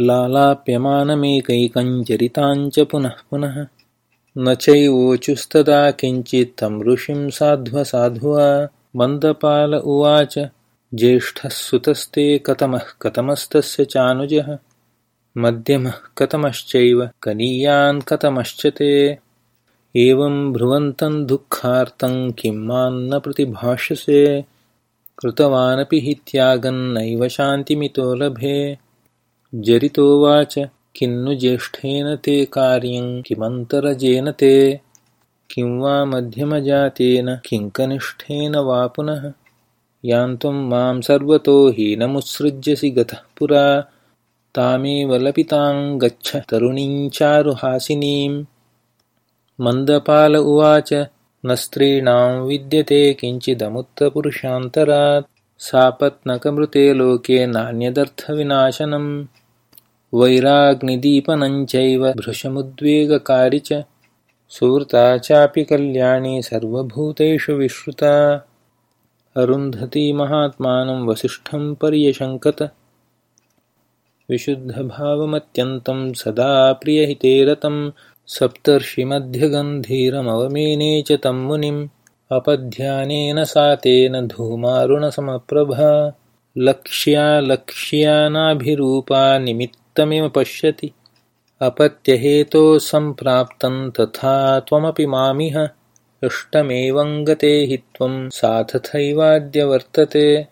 लालाप्यमानमेकैकञ्चरिताञ्च पुनः पुनः। न चैवोचुस्तदा किञ्चित्तं ऋषिं साध्वसाधुवा मन्दपाल उवाच ज्येष्ठः सुतस्ते कतमः कतमस्तस्य चानुजः। मध्यमः कतमश्चैव कनीयान् कतमश्च ते। एवं ब्रुवन्तं दुःखार्तं किं मान्न प्रतिभाषसे कृतवानपि हि त्यागन्नैव शान्तिमितो लभे जरितोवाच किन्नु ज्येष्ठेन ते कार्यं किमन्तरजेन ते? किं वा मध्यमजातेन किङ्कनिष्ठेन वा पुनः? यान्त्वं मां सर्वतो हीनमुत्सृज्यसि गतः पुरा। तामेव लपितां गच्छ तरुणीञ्चारुहासिनीं मन्दपाल उवाच न स्त्रीणां विद्यते किञ्चिदमुत्तपुरुषान्तरात्। सापत्नकमृते लोके नान्यदर्थविनाशनम् वैराग्निदीपनञ्चैव भृशमुद्वेगकारि च। सुवृता चापि कल्याणी सर्वभूतेषु विश्रुता। अरुन्धती महात्मानं वसिष्ठं पर्यशङ्कत। विशुद्धभावमत्यन्तं सदा प्रियहिते रतं। सप्तर्षिमध्यगन्धीरमवमेने च तं मुनिम्। अपध्यानेन सा तेन धूमारुणसमप्रभा लक्ष्यालक्ष्यानाभिरूपा निमित्तमिव पश्यति। अपत्यहेतोः सम्प्राप्तं तथा त्वमपि मामिह। इष्टमेवं गते हि त्वं सा तथैवाद्य वर्तते